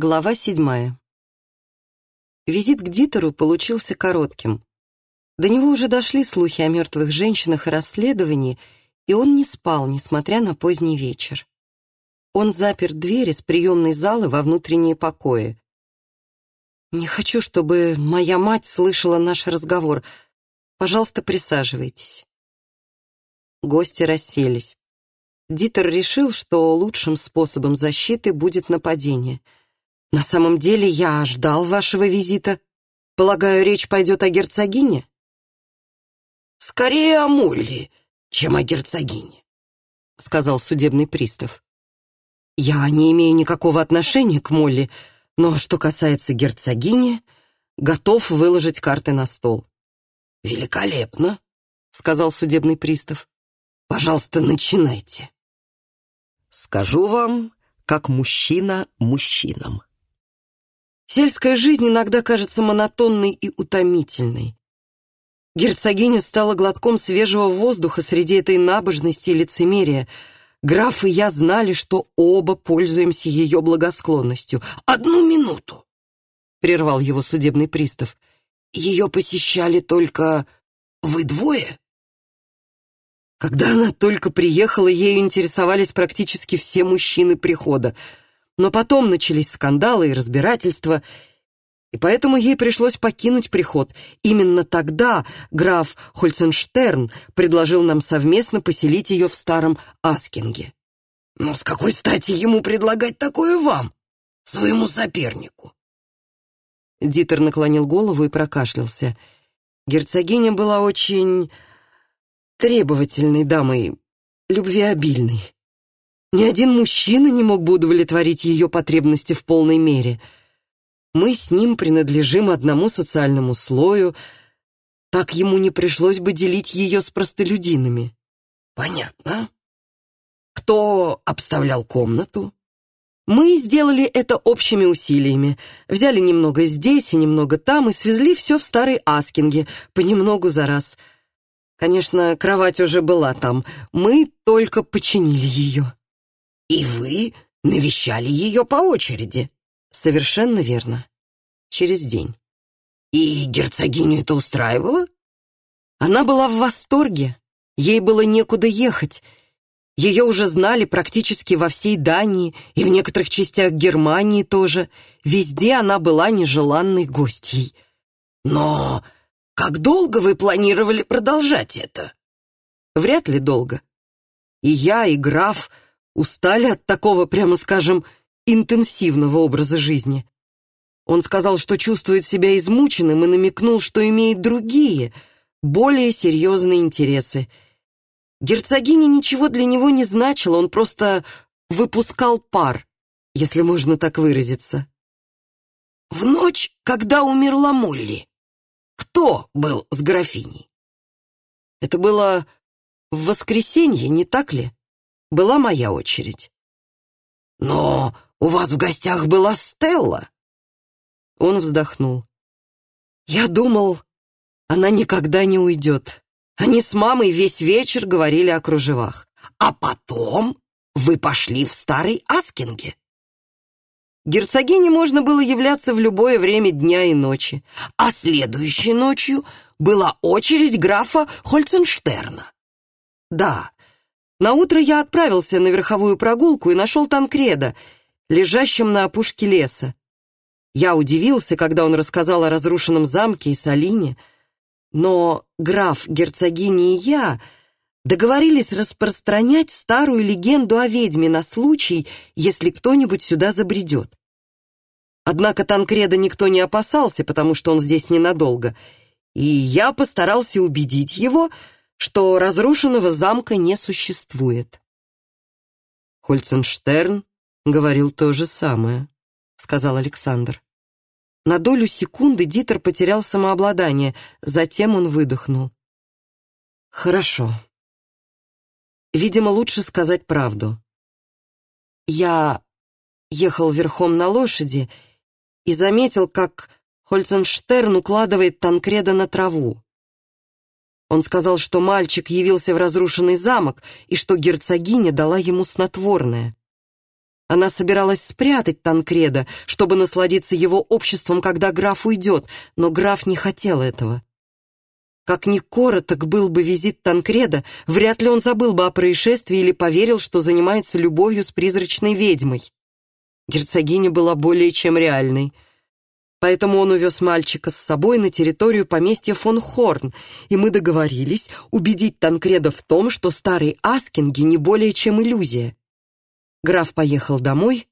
Глава седьмая. Визит к Дитеру получился коротким. До него уже дошли слухи о мертвых женщинах и расследовании, и он не спал, несмотря на поздний вечер. Он запер дверь из приемной залы во внутренние покои. «Не хочу, чтобы моя мать слышала наш разговор. Пожалуйста, присаживайтесь». Гости расселись. Дитер решил, что лучшим способом защиты будет нападение. «На самом деле я ждал вашего визита. Полагаю, речь пойдет о герцогине?» «Скорее о Молли, чем о герцогине», — сказал судебный пристав. «Я не имею никакого отношения к Молли, но что касается герцогини, готов выложить карты на стол». «Великолепно», — сказал судебный пристав. «Пожалуйста, начинайте». Скажу вам, как мужчина мужчинам. Сельская жизнь иногда кажется монотонной и утомительной. Герцогиня стала глотком свежего воздуха среди этой набожности и лицемерия. Граф и я знали, что оба пользуемся ее благосклонностью. «Одну минуту!» — прервал его судебный пристав. «Ее посещали только вы двое?» Когда она только приехала, ею интересовались практически все мужчины прихода. Но потом начались скандалы и разбирательства, и поэтому ей пришлось покинуть приход. Именно тогда граф Хольценштерн предложил нам совместно поселить ее в старом Аскинге. «Но с какой стати ему предлагать такое вам, своему сопернику?» Дитер наклонил голову и прокашлялся. Герцогиня была очень требовательной дамой, любвеобильной. Ни один мужчина не мог бы удовлетворить ее потребности в полной мере. Мы с ним принадлежим одному социальному слою, так ему не пришлось бы делить ее с простолюдинами. Понятно. Кто обставлял комнату? Мы сделали это общими усилиями. Взяли немного здесь и немного там и свезли все в старой Аскинге, понемногу за раз — Конечно, кровать уже была там. Мы только починили ее. И вы навещали ее по очереди? Совершенно верно. Через день. И герцогиню это устраивало? Она была в восторге. Ей было некуда ехать. Ее уже знали практически во всей Дании и в некоторых частях Германии тоже. Везде она была нежеланной гостьей. Но как долго вы планировали продолжать это? Вряд ли долго. И я, и граф устали от такого, прямо скажем, интенсивного образа жизни. Он сказал, что чувствует себя измученным и намекнул, что имеет другие, более серьезные интересы. Герцогиня ничего для него не значила, он просто выпускал пар, если можно так выразиться. В ночь, когда умерла Молли, кто был с графиней? Это было в воскресенье, не так ли? Была моя очередь. Но у вас в гостях была Стелла. Он вздохнул. Я думал, она никогда не уйдет. Они с мамой весь вечер говорили о кружевах. А потом вы пошли в старый Аскинге. Герцогине можно было являться в любое время дня и ночи, а следующей ночью была очередь графа Хольценштерна. Да, на утро я отправился на верховую прогулку и нашел Танкреда, лежащим на опушке леса. Я удивился, когда он рассказал о разрушенном замке и Салине, но граф, герцогиня и я договорились распространять старую легенду о ведьме на случай, если кто-нибудь сюда забредет. Однако Танкреда никто не опасался, потому что он здесь ненадолго, и я постарался убедить его, что разрушенного замка не существует. Хольценштерн говорил то же самое, сказал Александр. На долю секунды Дитер потерял самообладание, затем он выдохнул. Хорошо. Видимо, лучше сказать правду. Я ехал верхом на лошади и заметил, как Хольценштерн укладывает Танкреда на траву. Он сказал, что мальчик явился в разрушенный замок и что герцогиня дала ему снотворное. Она собиралась спрятать Танкреда, чтобы насладиться его обществом, когда граф уйдет, но граф не хотел этого. Как ни короток был бы визит Танкреда, вряд ли он забыл бы о происшествии или поверил, что занимается любовью с призрачной ведьмой. Герцогиня была более чем реальной. Поэтому он увез мальчика с собой на территорию поместья фон Хорн, и мы договорились убедить Танкреда в том, что старый Аскинги не более чем иллюзия. Граф поехал домой,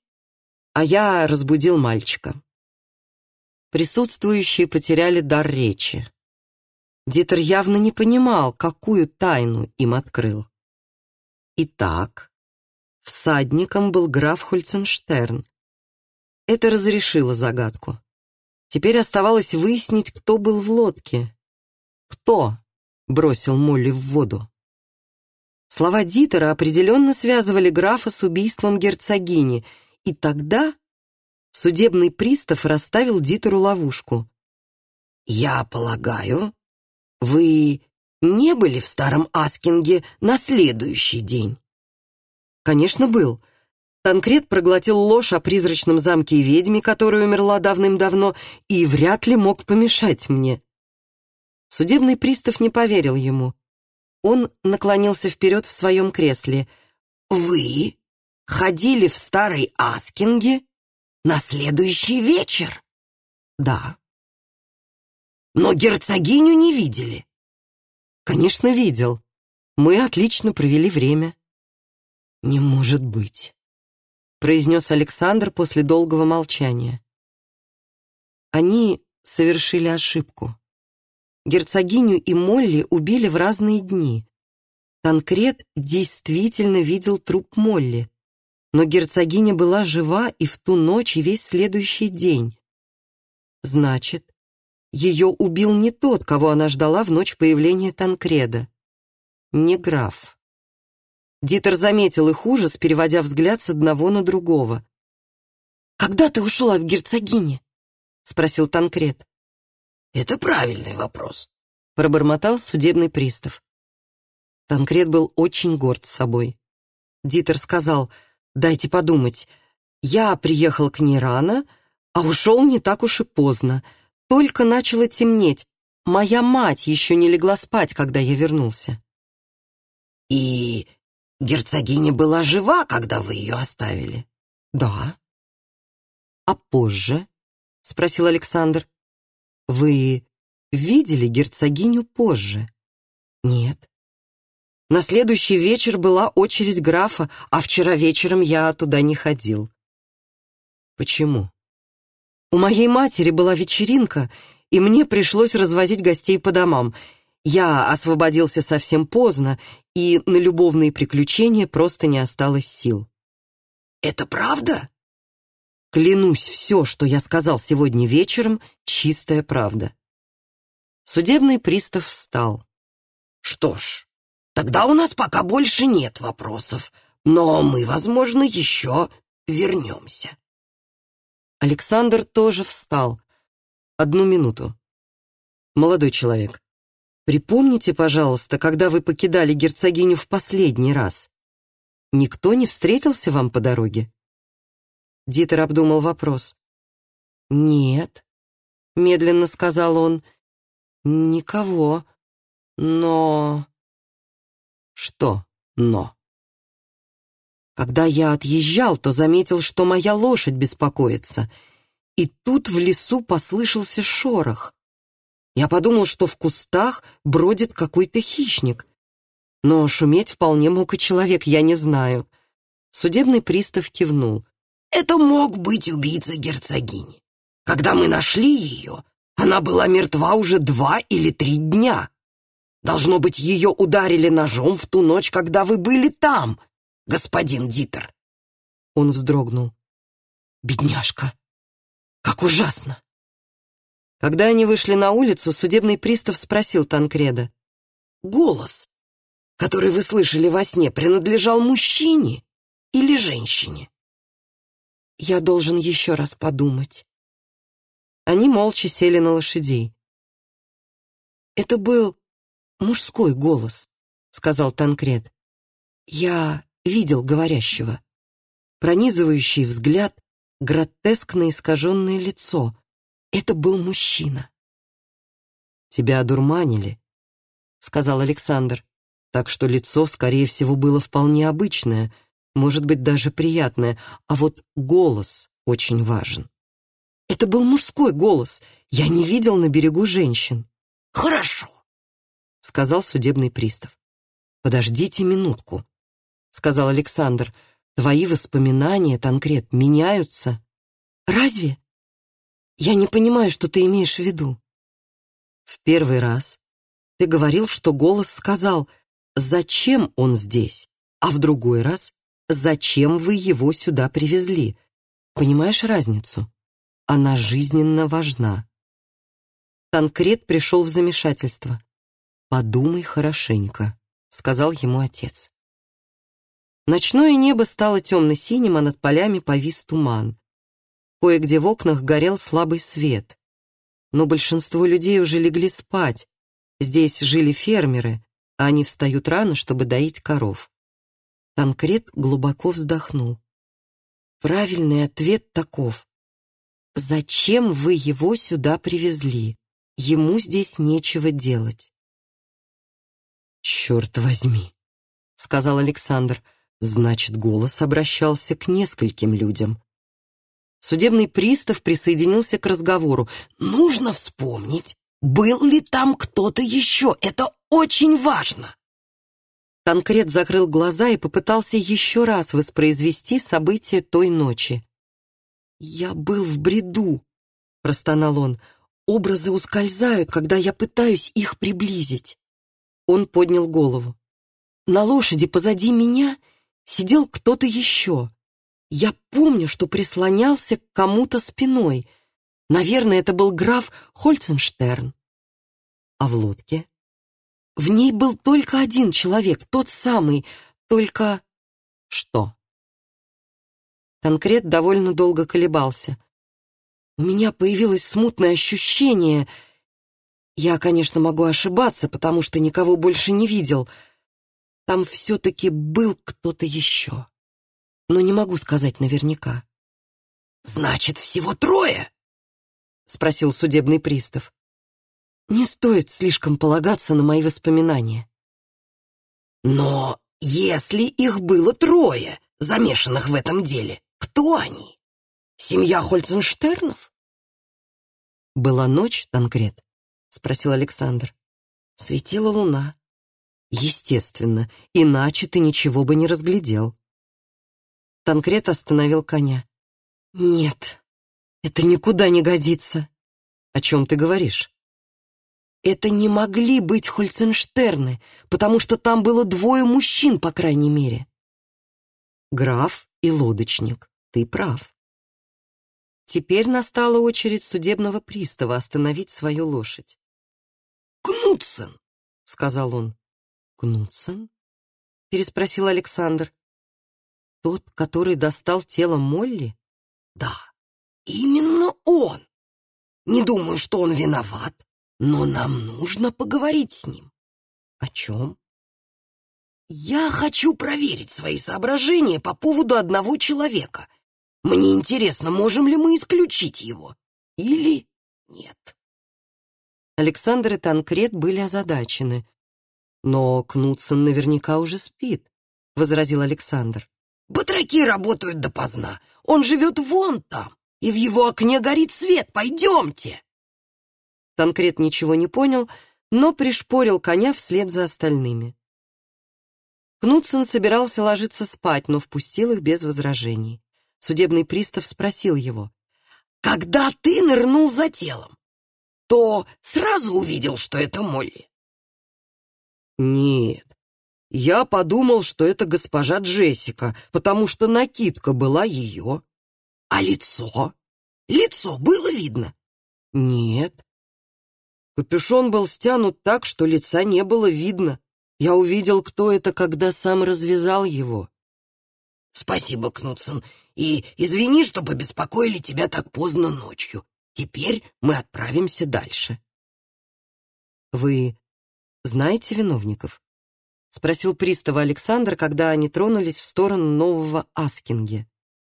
а я разбудил мальчика. Присутствующие потеряли дар речи. Дитер явно не понимал, какую тайну им открыл. Итак, всадником был граф Хольценштерн. Это разрешило загадку. Теперь оставалось выяснить, кто был в лодке. Кто бросил Молли в воду? Слова Дитера определенно связывали графа с убийством герцогини, и тогда судебный пристав расставил Дитеру ловушку. «Я полагаю, вы не были в Старом Аскинге на следующий день?» «Конечно, был. Танкрет проглотил ложь о призрачном замке и ведьме, которая умерла давным-давно, и вряд ли мог помешать мне». Судебный пристав не поверил ему. Он наклонился вперед в своем кресле. «Вы ходили в старой Аскинге на следующий вечер?» «Да». «Но герцогиню не видели?» «Конечно, видел. Мы отлично провели время». «Не может быть», — произнес Александр после долгого молчания. Они совершили ошибку. Герцогиню и Молли убили в разные дни. Танкрет действительно видел труп Молли, но герцогиня была жива и в ту ночь, и весь следующий день. Значит, ее убил не тот, кого она ждала в ночь появления Танкреда. Не граф. Дитер заметил их ужас, переводя взгляд с одного на другого. «Когда ты ушел от герцогини?» — спросил Танкред. «Это правильный вопрос», — пробормотал судебный пристав. Танкрет был очень горд собой. Дитер сказал, «Дайте подумать. Я приехал к ней рано, а ушел не так уж и поздно. Только начало темнеть. Моя мать еще не легла спать, когда я вернулся». «И герцогиня была жива, когда вы ее оставили?» «Да». «А позже?» — спросил Александр. Вы видели герцогиню позже? Нет. На следующий вечер была очередь графа, а вчера вечером я туда не ходил. Почему? У моей матери была вечеринка, и мне пришлось развозить гостей по домам. Я освободился совсем поздно, и на любовные приключения просто не осталось сил. «Это правда?» Клянусь, все, что я сказал сегодня вечером, чистая правда. Судебный пристав встал. Что ж, тогда у нас пока больше нет вопросов, но мы, возможно, еще вернемся. Александр тоже встал. Одну минуту. Молодой человек, припомните, пожалуйста, когда вы покидали герцогиню в последний раз. Никто не встретился вам по дороге? Дитер обдумал вопрос. «Нет», — медленно сказал он, — «никого, но...» «Что «но»?» Когда я отъезжал, то заметил, что моя лошадь беспокоится, и тут в лесу послышался шорох. Я подумал, что в кустах бродит какой-то хищник. Но шуметь вполне мог и человек, я не знаю. Судебный пристав кивнул. Это мог быть убийца герцогини. Когда мы нашли ее, она была мертва уже два или три дня. Должно быть, ее ударили ножом в ту ночь, когда вы были там, господин Дитер. Он вздрогнул. Бедняжка! Как ужасно! Когда они вышли на улицу, судебный пристав спросил Танкреда. «Голос, который вы слышали во сне, принадлежал мужчине или женщине?» Я должен еще раз подумать. Они молча сели на лошадей. Это был мужской голос, сказал Танкред. Я видел говорящего. пронизывающий взгляд, гротескно искаженное лицо. Это был мужчина. «Тебя одурманили», — сказал Александр, так что лицо, скорее всего, было вполне обычное, может быть, даже приятное, а вот голос очень важен. Это был мужской голос, я не видел на берегу женщин. «Хорошо», — сказал судебный пристав. «Подождите минутку», — сказал Александр. «Твои воспоминания, Танкрет, меняются». «Разве? Я не понимаю, что ты имеешь в виду». «В первый раз ты говорил, что голос сказал, зачем он здесь, а в другой раз, зачем вы его сюда привезли. Понимаешь разницу? Она жизненно важна». Танкрет пришел в замешательство. «Подумай хорошенько», — сказал ему отец. Ночное небо стало темно-синим, а над полями повис туман. Кое-где в окнах горел слабый свет. Но большинство людей уже легли спать. Здесь жили фермеры, а они встают рано, чтобы доить коров. Танкрет глубоко вздохнул. Правильный ответ таков. Зачем вы его сюда привезли? Ему здесь нечего делать. «Черт возьми», — сказал Александр, — «значит, голос обращался к нескольким людям». Судебный пристав присоединился к разговору. «Нужно вспомнить, был ли там кто-то еще. Это очень важно». Танкрет закрыл глаза и попытался еще раз воспроизвести события той ночи. «Я был в бреду», — простонал он. «Образы ускользают, когда я пытаюсь их приблизить». Он поднял голову. На лошади позади меня сидел кто-то еще. Я помню, что прислонялся к кому-то спиной. Наверное, это был граф Хольценштерн. А в лодке? В ней был только один человек, тот самый, только... Что? Конкрет довольно долго колебался. У меня появилось смутное ощущение, я, конечно, могу ошибаться, потому что никого больше не видел. Там все-таки был кто-то еще. Но не могу сказать наверняка. «Значит, всего трое?» — спросил судебный пристав. «Не стоит слишком полагаться на мои воспоминания». «Но если их было трое, замешанных в этом деле, кто они? Семья Хольценштернов?» Была ночь, Танкрет, спросил Александр. Светила луна. Естественно, иначе ты ничего бы не разглядел. Танкрет остановил коня. Нет, это никуда не годится. О чем ты говоришь? Это не могли быть Хольценштерны, потому что там было двое мужчин, по крайней мере. Граф и лодочник, ты прав. Теперь настала очередь судебного пристава остановить свою лошадь. «Кнутсен!» — сказал он. «Кнутсен?» — переспросил Александр. «Тот, который достал тело Молли?» «Да, именно он. Не думаю, что он виноват, но нам нужно поговорить с ним». «О чем?» «Я хочу проверить свои соображения по поводу одного человека. Мне интересно, можем ли мы исключить его или нет». Александр и Танкрет были озадачены. «Но Кнутсон наверняка уже спит», — возразил Александр. «Батраки работают допоздна. Он живет вон там, и в его окне горит свет. Пойдемте!» Танкрет ничего не понял, но пришпорил коня вслед за остальными. Кнутсон собирался ложиться спать, но впустил их без возражений. Судебный пристав спросил его. «Когда ты нырнул за телом, то сразу увидел, что это Молли. Нет, я подумал, что это госпожа Джессика, потому что накидка была ее. А лицо? Лицо было видно? Нет. Капюшон был стянут так, что лица не было видно. Я увидел, кто это, когда сам развязал его. Спасибо, Кнутсон, и извини, что побеспокоили тебя так поздно ночью. Теперь мы отправимся дальше. Вы знаете виновников? Спросил пристава Александр, когда они тронулись в сторону нового Аскинге.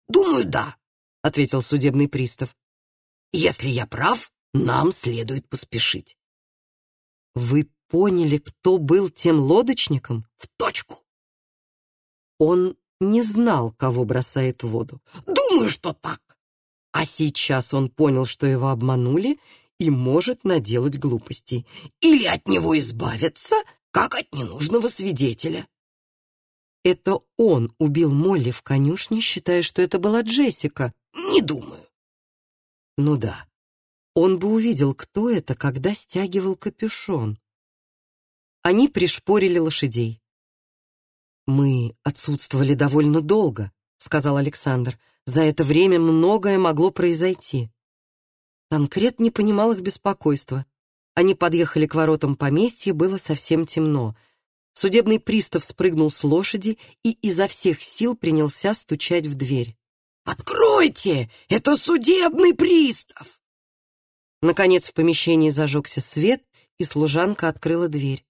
Думаю, да, ответил судебный пристав. Если я прав, нам следует поспешить. Вы поняли, кто был тем лодочником? В точку. Он не знал, кого бросает в воду. Думаю, что так. А сейчас он понял, что его обманули и может наделать глупостей. Или от него избавиться, как от ненужного свидетеля. Это он убил Молли в конюшне, считая, что это была Джессика. Не думаю. Ну да. Он бы увидел, кто это, когда стягивал капюшон. Они пришпорили лошадей. «Мы отсутствовали довольно долго», — сказал Александр. «За это время многое могло произойти». Танкрет не понимал их беспокойства. Они подъехали к воротам поместья, было совсем темно. Судебный пристав спрыгнул с лошади и изо всех сил принялся стучать в дверь. «Откройте! Это судебный пристав!» Наконец в помещении зажегся свет, и служанка открыла дверь.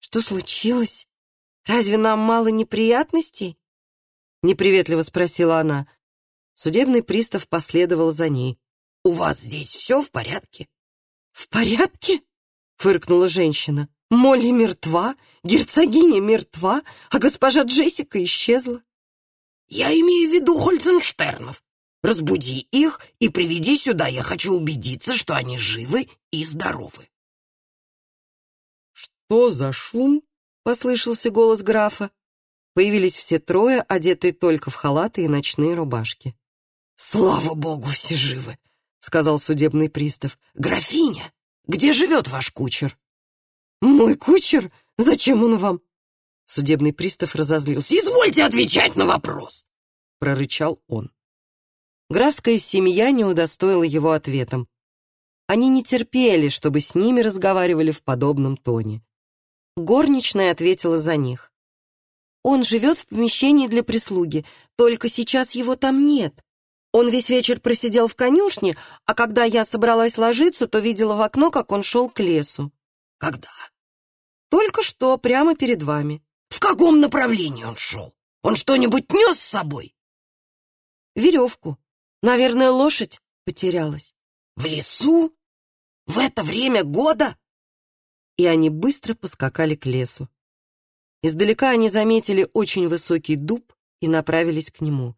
«Что случилось? Разве нам мало неприятностей?» Неприветливо спросила она. Судебный пристав последовал за ней. У вас здесь все в порядке?» «В порядке?» — фыркнула женщина. «Молли мертва, герцогиня мертва, а госпожа Джессика исчезла». «Я имею в виду Хольценштернов. Разбуди их и приведи сюда. Я хочу убедиться, что они живы и здоровы». «Что за шум?» — послышался голос графа. Появились все трое, одетые только в халаты и ночные рубашки. «Слава богу, все живы!» — сказал судебный пристав. «Графиня, где живет ваш кучер?» «Мой кучер? Зачем он вам?» Судебный пристав разозлился. «Извольте отвечать на вопрос!» — прорычал он. Графская семья не удостоила его ответом. Они не терпели, чтобы с ними разговаривали в подобном тоне. Горничная ответила за них. «Он живет в помещении для прислуги, только сейчас его там нет. Он весь вечер просидел в конюшне, а когда я собралась ложиться, то видела в окно, как он шел к лесу. Когда? Только что, прямо перед вами. В каком направлении он шел? Он что-нибудь нес с собой? Веревку. Наверное, лошадь потерялась. В лесу? В это время года? И они быстро поскакали к лесу. Издалека они заметили очень высокий дуб и направились к нему.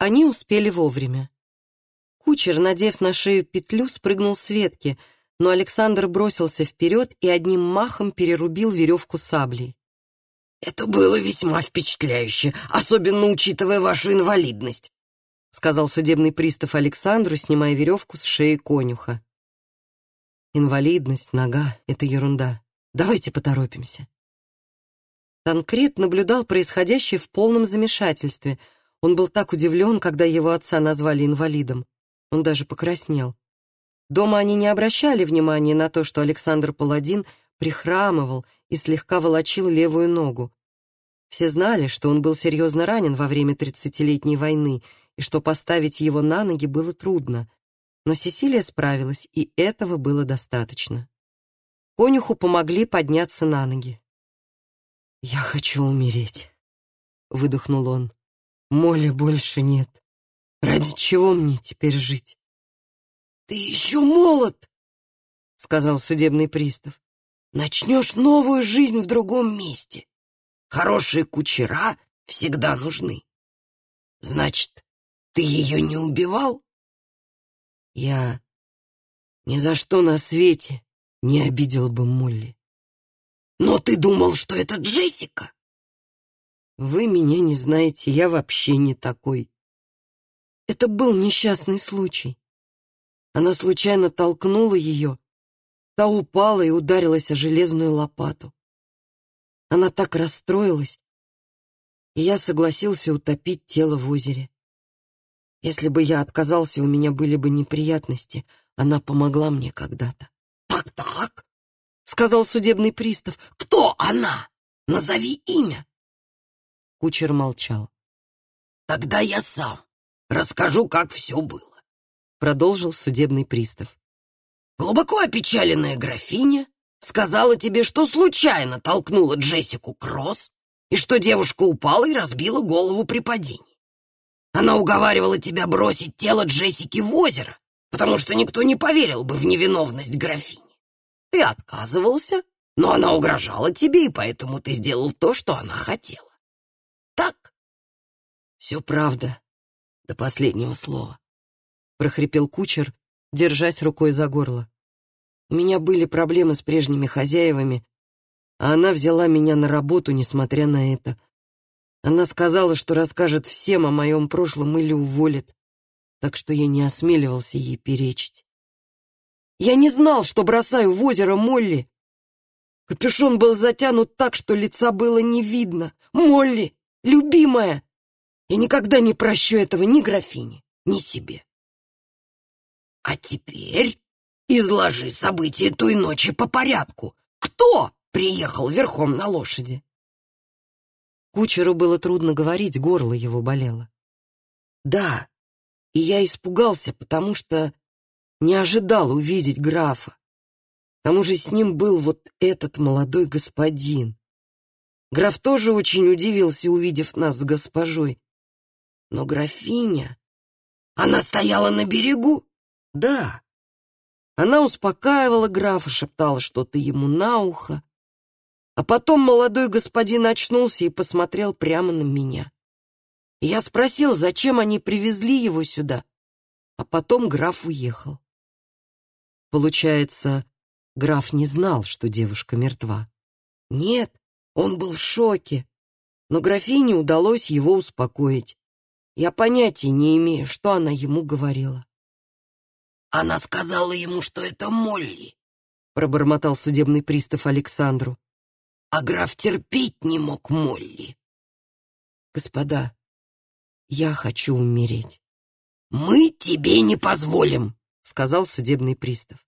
Они успели вовремя. Кучер, надев на шею петлю, спрыгнул с ветки, но Александр бросился вперед и одним махом перерубил веревку саблей. «Это было весьма впечатляюще, особенно учитывая вашу инвалидность», сказал судебный пристав Александру, снимая веревку с шеи конюха. «Инвалидность, нога — это ерунда. Давайте поторопимся». Танкрет наблюдал происходящее в полном замешательстве — он был так удивлен, когда его отца назвали инвалидом. Он даже покраснел. Дома они не обращали внимания на то, что Александр Паладин прихрамывал и слегка волочил левую ногу. Все знали, что он был серьезно ранен во время тридцатилетней войны и что поставить его на ноги было трудно. Но Сесилия справилась, и этого было достаточно. Конюху помогли подняться на ноги. «Я хочу умереть», — выдохнул он. Моли больше нет. Ради чего мне теперь жить? Ты еще молод, сказал судебный пристав. Начнешь новую жизнь в другом месте. Хорошие кучера всегда нужны. Значит, ты ее не убивал? Я ни за что на свете не обидел бы Молли. Но ты думал, что это Джессика? Вы меня не знаете, я вообще не такой. Это был несчастный случай. Она случайно толкнула ее, та упала и ударилась о железную лопату. Она так расстроилась, и я согласился утопить тело в озере. Если бы я отказался, у меня были бы неприятности. Она помогла мне когда-то. «Так-так», — сказал судебный пристав. «Кто она? Назови имя». Кучер молчал. «Тогда я сам расскажу, как все было», — продолжил судебный пристав. «Глубоко опечаленная графиня сказала тебе, что случайно толкнула Джессику Кросс и что девушка упала и разбила голову при падении. Она уговаривала тебя бросить тело Джессики в озеро, потому что никто не поверил бы в невиновность графини. Ты отказывался, но она угрожала тебе, и поэтому ты сделал то, что она хотела. Все правда, до последнего слова. Прохрипел кучер, держась рукой за горло. У меня были проблемы с прежними хозяевами, а она взяла меня на работу, несмотря на это. Она сказала, что расскажет всем о моем прошлом или уволит, так что я не осмеливался ей перечить. Я не знал, что бросаю в озеро Молли. Капюшон был затянут так, что лица было не видно. Молли, любимая! Я никогда не прощу этого ни графине, ни себе. А теперь изложи события той ночи по порядку. Кто приехал верхом на лошади? Кучеру было трудно говорить, горло его болело. Да, и я испугался, потому что не ожидал увидеть графа. К тому же с ним был вот этот молодой господин. Граф тоже очень удивился, увидев нас с госпожой. Но графиня... Она стояла на берегу? Да. Она успокаивала графа, шептала что-то ему на ухо. А потом молодой господин очнулся и посмотрел прямо на меня. Я спросил, зачем они привезли его сюда, а потом граф уехал. Получается, граф не знал, что девушка мертва. Нет, он был в шоке, но графине удалось его успокоить. Я понятия не имею, что она ему говорила. «Она сказала ему, что это Молли», — пробормотал судебный пристав Александру. «А граф терпеть не мог Молли». «Господа, я хочу умереть». «Мы тебе не позволим», — сказал судебный пристав.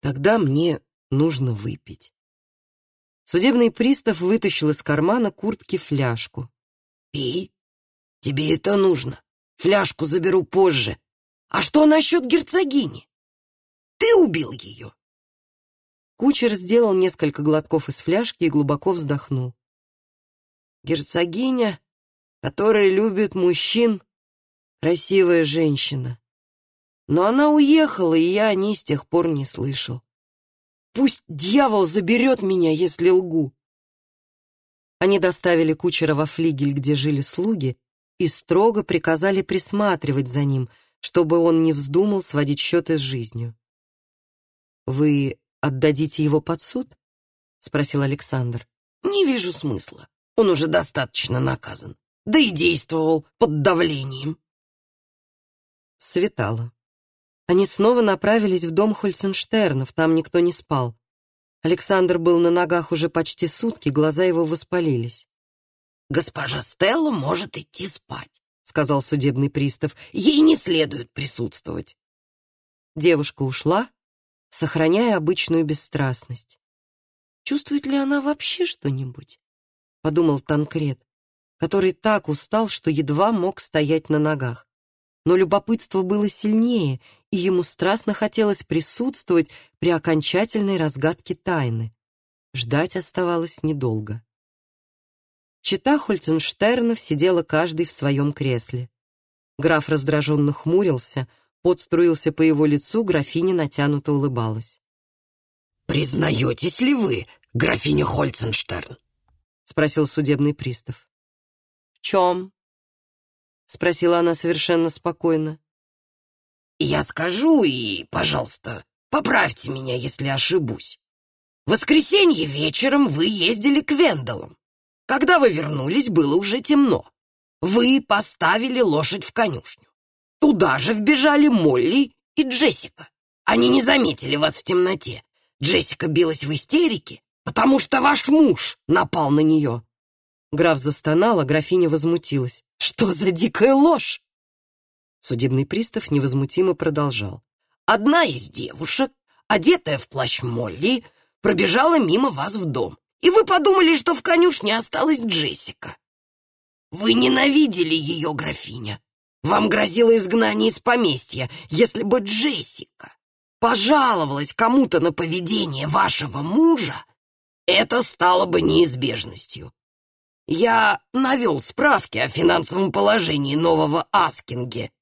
«Тогда мне нужно выпить». Судебный пристав вытащил из кармана куртки фляжку. «Пей. Тебе это нужно. Фляжку заберу позже. А что насчет герцогини? Ты убил ее?» Кучер сделал несколько глотков из фляжки и глубоко вздохнул. «Герцогиня, которая любит мужчин, красивая женщина. Но она уехала, и я о ней с тех пор не слышал. Пусть дьявол заберет меня, если лгу. Они доставили кучера во флигель, где жили слуги, и строго приказали присматривать за ним, чтобы он не вздумал сводить счеты с жизнью. «Вы отдадите его под суд?» — спросил Александр. «Не вижу смысла. Он уже достаточно наказан. Да и действовал под давлением». Светало. Они снова направились в дом Хольценштернов, там никто не спал. Александр был на ногах уже почти сутки, глаза его воспалились. «Госпожа Стелла может идти спать», — сказал судебный пристав. «Ей не следует присутствовать». Девушка ушла, сохраняя обычную бесстрастность. «Чувствует ли она вообще что-нибудь?» — подумал Танкрет, который так устал, что едва мог стоять на ногах но любопытство было сильнее, и ему страстно хотелось присутствовать при окончательной разгадке тайны. Ждать оставалось недолго. Чита Хольценштернов сидела каждый в своем кресле. Граф раздраженно хмурился, пот струился по его лицу, графиня натянуто улыбалась. «Признаетесь ли вы, графиня Хольценштерн?» — спросил судебный пристав. «В чем?» — спросила она совершенно спокойно. «Я скажу, и, пожалуйста, поправьте меня, если ошибусь. В воскресенье вечером вы ездили к Вендалам. Когда вы вернулись, было уже темно. Вы поставили лошадь в конюшню. Туда же вбежали Молли и Джессика. Они не заметили вас в темноте. Джессика билась в истерике, потому что ваш муж напал на нее. Граф застонал, а графиня возмутилась. «Что за дикая ложь?» Судебный пристав невозмутимо продолжал. «Одна из девушек, одетая в плащ Молли, пробежала мимо вас в дом, и вы подумали, что в конюшне осталась Джессика. Вы ненавидели ее, графиня. Вам грозило изгнание из поместья, если бы Джессика пожаловалась кому-то на поведение вашего мужа, это стало бы неизбежностью. Я навел справки о финансовом положении нового Аскинге.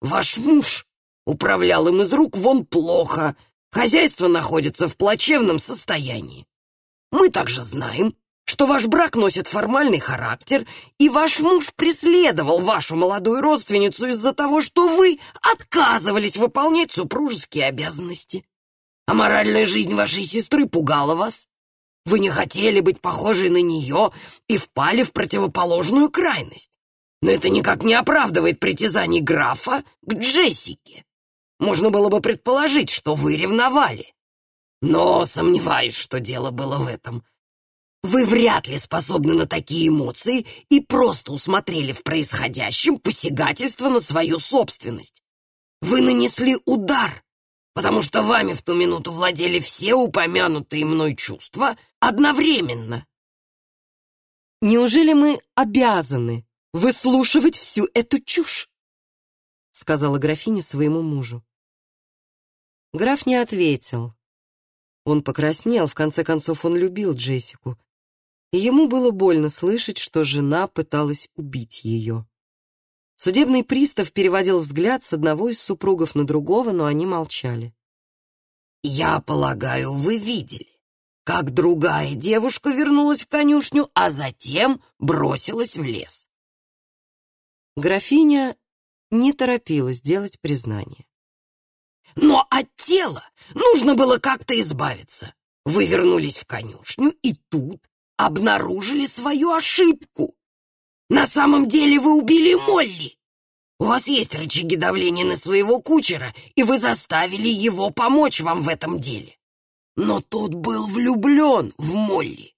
Ваш муж управлял им из рук вон плохо, хозяйство находится в плачевном состоянии. Мы также знаем, что ваш брак носит формальный характер, и ваш муж преследовал вашу молодую родственницу из-за того, что вы отказывались выполнять супружеские обязанности. А моральная жизнь вашей сестры пугала вас. Вы не хотели быть похожей на нее и впали в противоположную крайность. Но это никак не оправдывает притязаний графа к Джессике. Можно было бы предположить, что вы ревновали. Но сомневаюсь, что дело было в этом. Вы вряд ли способны на такие эмоции и просто усмотрели в происходящем посягательство на свою собственность. Вы нанесли удар, потому что вами в ту минуту владели все упомянутые мной чувства одновременно. Неужели мы обязаны выслушивать всю эту чушь? Сказала графиня своему мужу. Граф не ответил. Он покраснел, в конце концов он любил Джессику, и ему было больно слышать, что жена пыталась убить ее. Судебный пристав переводил взгляд с одного из супругов на другого, но они молчали. «Я полагаю, вы видели, как другая девушка вернулась в конюшню, а затем бросилась в лес». Графиня не торопилась делать признание. «Но от тела нужно было как-то избавиться. Вы вернулись в конюшню, и тут обнаружили свою ошибку. На самом деле вы убили Молли. У вас есть рычаги давления на своего кучера, и вы заставили его помочь вам в этом деле. Но тот был влюблен в Молли.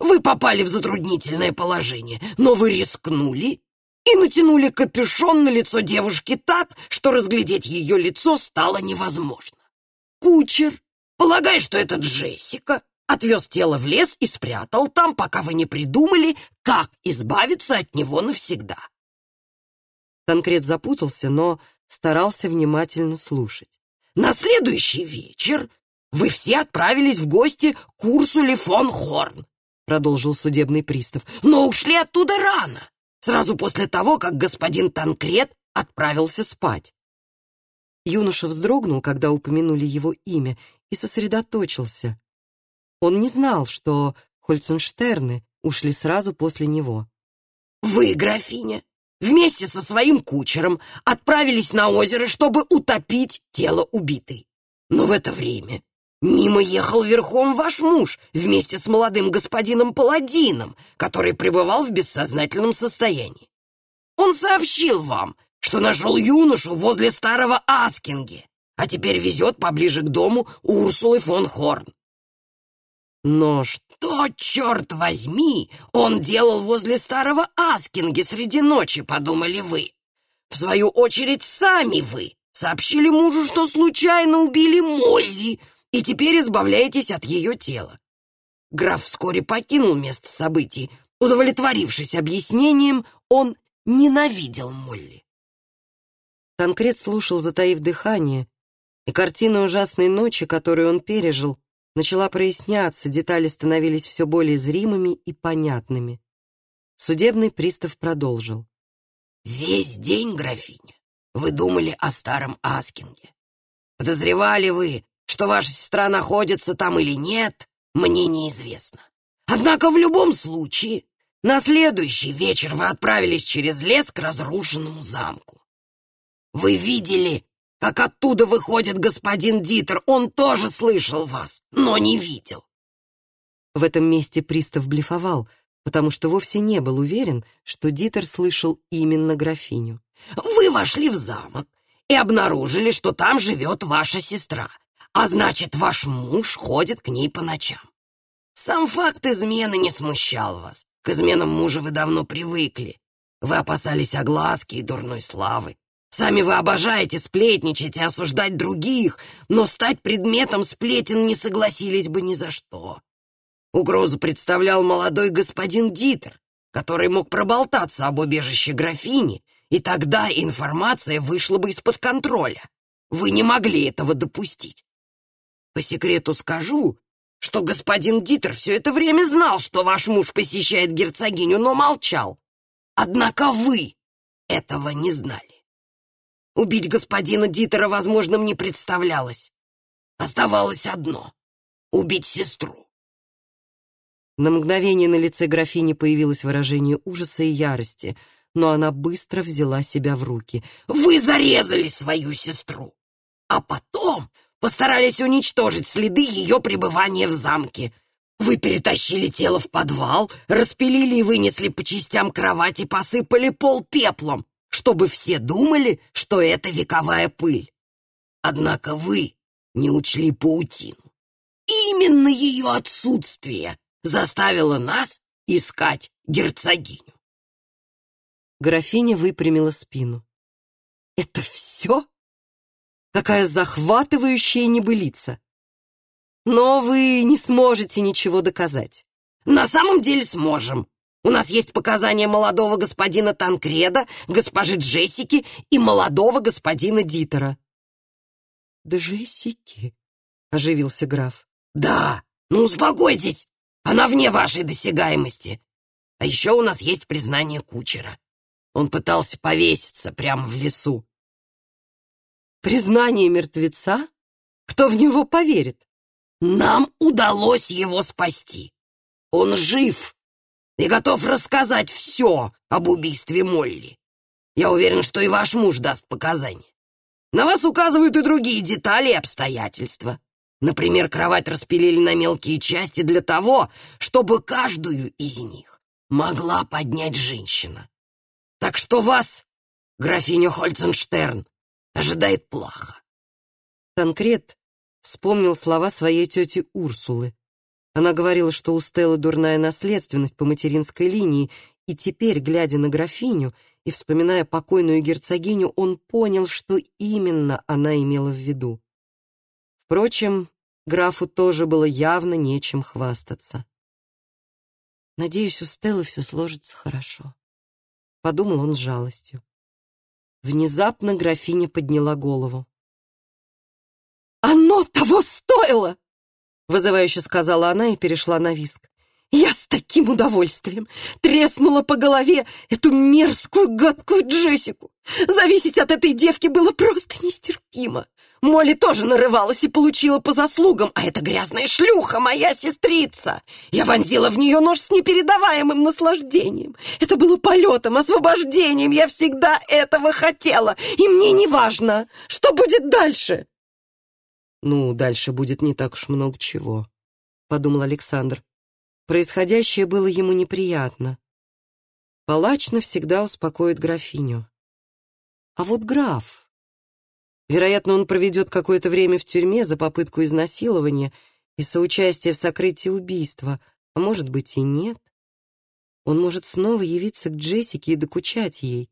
Вы попали в затруднительное положение, но вы рискнули и натянули капюшон на лицо девушки так, что разглядеть ее лицо стало невозможно. Кучер, полагая, что это Джессика, отвез тело в лес и спрятал там, пока вы не придумали, как избавиться от него навсегда. Танкрет запутался, но старался внимательно слушать. На следующий вечер вы все отправились в гости к Урсуле фон Хорн, продолжил судебный пристав, но ушли оттуда рано, сразу после того, как господин Танкрет отправился спать. Юноша вздрогнул, когда упомянули его имя, и сосредоточился. Он не знал, что Хольценштерны ушли сразу после него. «Вы, графиня, вместе со своим кучером отправились на озеро, чтобы утопить тело убитой. Но в это время мимо ехал верхом ваш муж вместе с молодым господином Паладином, который пребывал в бессознательном состоянии. Он сообщил вам, что нашел юношу возле старого Аскинге, а теперь везет поближе к дому Урсулы фон Хорн. Но что, черт возьми, он делал возле старого Аскинги среди ночи, подумали вы? В свою очередь, сами вы сообщили мужу, что случайно убили Молли, и теперь избавляетесь от ее тела. Граф вскоре покинул место событий. Удовлетворившись объяснением, он ненавидел Молли. Танкрет слушал, затаив дыхание, и картина ужасной ночи, которую он пережил, начала проясняться, детали становились все более зримыми и понятными. Судебный пристав продолжил. «Весь день, графиня, вы думали о старом Аскинге. Подозревали вы, что ваша сестра находится там или нет, мне неизвестно. Однако в любом случае, на следующий вечер вы отправились через лес к разрушенному замку. Вы видели как оттуда выходит господин Дитер. Он тоже слышал вас, но не видел. В этом месте пристав блефовал, потому что вовсе не был уверен, что Дитер слышал именно графиню. Вы вошли в замок и обнаружили, что там живет ваша сестра, а значит, ваш муж ходит к ней по ночам. Сам факт измены не смущал вас. К изменам мужа вы давно привыкли. Вы опасались огласки и дурной славы. Сами вы обожаете сплетничать и осуждать других, но стать предметом сплетен не согласились бы ни за что. Угрозу представлял молодой господин Дитер, который мог проболтаться об убежище графини, и тогда информация вышла бы из-под контроля. Вы не могли этого допустить. По секрету скажу, что господин Дитер все это время знал, что ваш муж посещает герцогиню, но молчал. Однако вы этого не знали. Убить господина Дитера возможным не представлялось. Оставалось одно — убить сестру. На мгновение на лице графини появилось выражение ужаса и ярости, но она быстро взяла себя в руки. «Вы зарезали свою сестру, а потом постарались уничтожить следы ее пребывания в замке. Вы перетащили тело в подвал, распилили и вынесли по частям кровати, посыпали пол пеплом, чтобы все думали, что это вековая пыль. Однако вы не учли паутину. Именно ее отсутствие заставило нас искать герцогиню. Графиня выпрямила спину. «Это все? Какая захватывающая небылица! Но вы не сможете ничего доказать». «На самом деле сможем. У нас есть показания молодого господина Танкреда, госпожи Джессики и молодого господина Дитера». «Джессики?» — оживился граф. «Да, ну успокойтесь, она вне вашей досягаемости. А еще у нас есть признание кучера. Он пытался повеситься прямо в лесу». «Признание мертвеца? Кто в него поверит?» «Нам удалось его спасти. Он жив и готов рассказать все об убийстве Молли. Я уверен, что и ваш муж даст показания. На вас указывают и другие детали и обстоятельства. Например, кровать распилили на мелкие части для того, чтобы каждую из них могла поднять женщина. Так что вас, графиня Хольценштерн, ожидает плохо. Танкрет вспомнил слова своей тети Урсулы. Она говорила, что у Стеллы дурная наследственность по материнской линии, и теперь, глядя на графиню и вспоминая покойную герцогиню, он понял, что именно она имела в виду. Впрочем, графу тоже было явно нечем хвастаться. «Надеюсь, у Стеллы все сложится хорошо», — подумал он с жалостью. Внезапно графиня подняла голову. «Оно того стоило!» — вызывающе сказала она и перешла на виск. Я с таким удовольствием треснула по голове эту мерзкую, гадкую Джессику. Зависеть от этой девки было просто нестерпимо. Молли тоже нарывалась и получила по заслугам, а эта грязная шлюха, моя сестрица. Я вонзила в нее нож с непередаваемым наслаждением. Это было полетом, освобождением. Я всегда этого хотела, и мне не важно, что будет дальше. Ну, дальше будет не так уж много чего, подумал Александр. Происходящее было ему неприятно. Палач навсегда успокоит графиню. А вот граф... Вероятно, он проведет какое-то время в тюрьме за попытку изнасилования и соучастие в сокрытии убийства, а может быть и нет. Он может снова явиться к Джессике и докучать ей.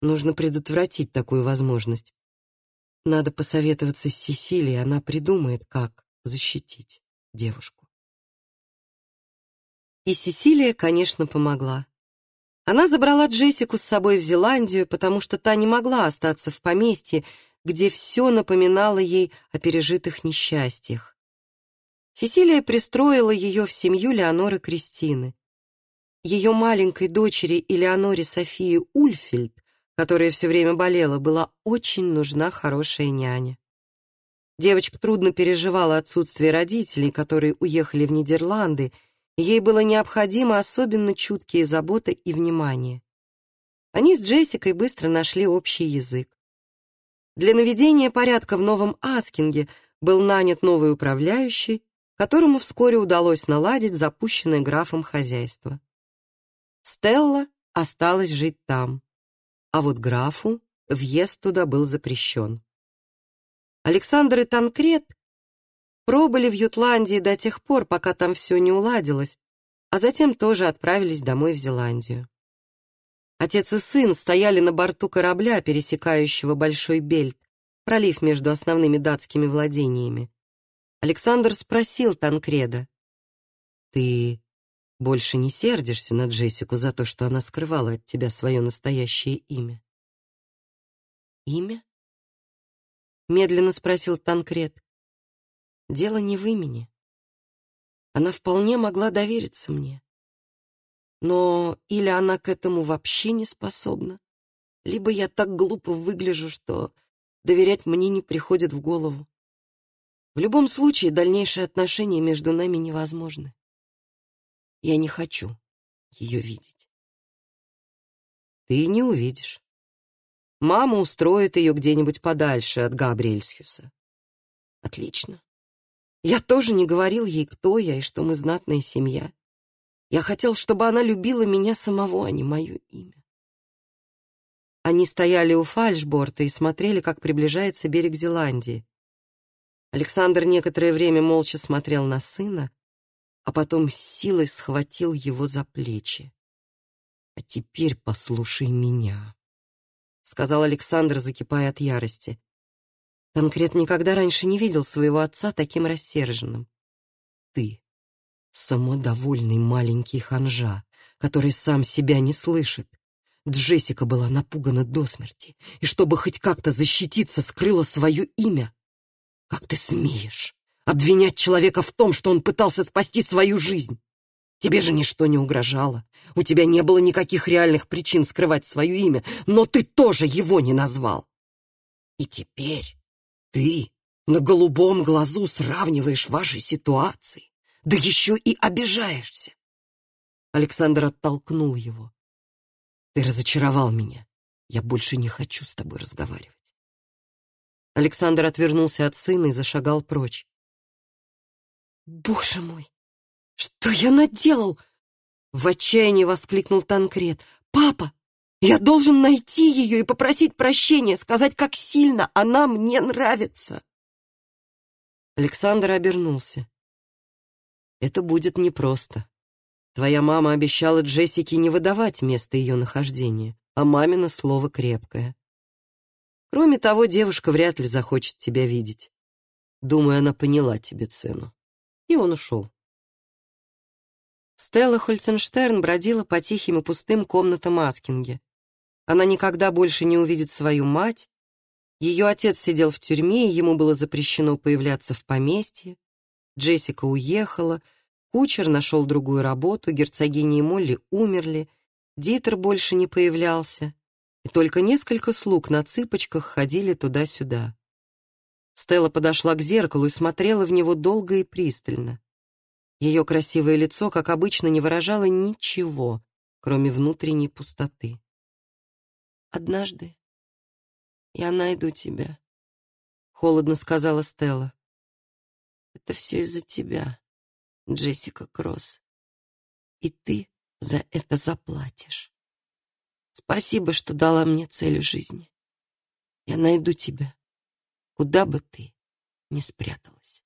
Нужно предотвратить такую возможность. Надо посоветоваться с Сесилией, она придумает, как защитить девушку. И Сесилия, конечно, помогла. Она забрала Джессику с собой в Зеландию, потому что та не могла остаться в поместье, где все напоминало ей о пережитых несчастьях. Сесилия пристроила ее в семью Леоноры Кристины. Ее маленькой дочери Элеоноре Софии Ульфельд, которая все время болела, была очень нужна хорошая няня. Девочка трудно переживала отсутствие родителей, которые уехали в Нидерланды, Ей было необходимо особенно чуткие заботы и внимание. Они с Джессикой быстро нашли общий язык. Для наведения порядка в Новом Аскинге был нанят новый управляющий, которому вскоре удалось наладить запущенное графом хозяйство. Стелла осталась жить там, а вот графу въезд туда был запрещен. Александр и Танкрет пробыли в Ютландии до тех пор, пока там все не уладилось, а затем тоже отправились домой в Зеландию. Отец и сын стояли на борту корабля, пересекающего Большой Бельт, пролив между основными датскими владениями. Александр спросил Танкреда, «Ты больше не сердишься на Джессику за то, что она скрывала от тебя свое настоящее имя?» «Имя?» — медленно спросил Танкред. Дело не в имени. Она вполне могла довериться мне. Но или она к этому вообще не способна, либо я так глупо выгляжу, что доверять мне не приходит в голову. В любом случае, дальнейшие отношения между нами невозможны. Я не хочу ее видеть. Ты не увидишь. Мама устроит ее где-нибудь подальше от Габриэльсхюса. Отлично. Я тоже не говорил ей, кто я и что мы знатная семья. Я хотел, чтобы она любила меня самого, а не мое имя. Они стояли у фальшборта и смотрели, как приближается берег Зеландии. Александр некоторое время молча смотрел на сына, а потом с силой схватил его за плечи. «А теперь послушай меня», — сказал Александр, закипая от ярости. Танкрет никогда раньше не видел своего отца таким рассерженным. «Ты — самодовольный маленький ханжа, который сам себя не слышит. Джессика была напугана до смерти, и чтобы хоть как-то защититься, скрыла свое имя. Как ты смеешь обвинять человека в том, что он пытался спасти свою жизнь? Тебе же ничто не угрожало. У тебя не было никаких реальных причин скрывать свое имя, но ты тоже его не назвал. И теперь ты на голубом глазу сравниваешь ваши ситуации, да еще и обижаешься. Александр оттолкнул его. Ты разочаровал меня. Я больше не хочу с тобой разговаривать. Александр отвернулся от сына и зашагал прочь. Боже мой, что я наделал? В отчаянии воскликнул Танкрет. Папа, я должен найти ее и попросить прощения, сказать, как сильно она мне нравится. Александр обернулся. Это будет непросто. Твоя мама обещала Джессике не выдавать место ее нахождения, а мамино слово крепкое. Кроме того, девушка вряд ли захочет тебя видеть. Думаю, она поняла тебе цену. И он ушел. Стелла Хольценштерн бродила по тихим и пустым комнатам Аскинге. Она никогда больше не увидит свою мать. Ее отец сидел в тюрьме, и ему было запрещено появляться в поместье. Джессика уехала, Кучер нашел другую работу, герцогини и Молли умерли, Дитер больше не появлялся, и только несколько слуг на цыпочках ходили туда-сюда. Стелла подошла к зеркалу и смотрела в него долго и пристально. Ее красивое лицо, как обычно, не выражало ничего, кроме внутренней пустоты. «Однажды я найду тебя», — холодно сказала Стелла. «Это все из-за тебя». Джессика Кросс. И ты за это заплатишь. Спасибо, что дала мне цель в жизни. Я найду тебя, куда бы ты ни спряталась.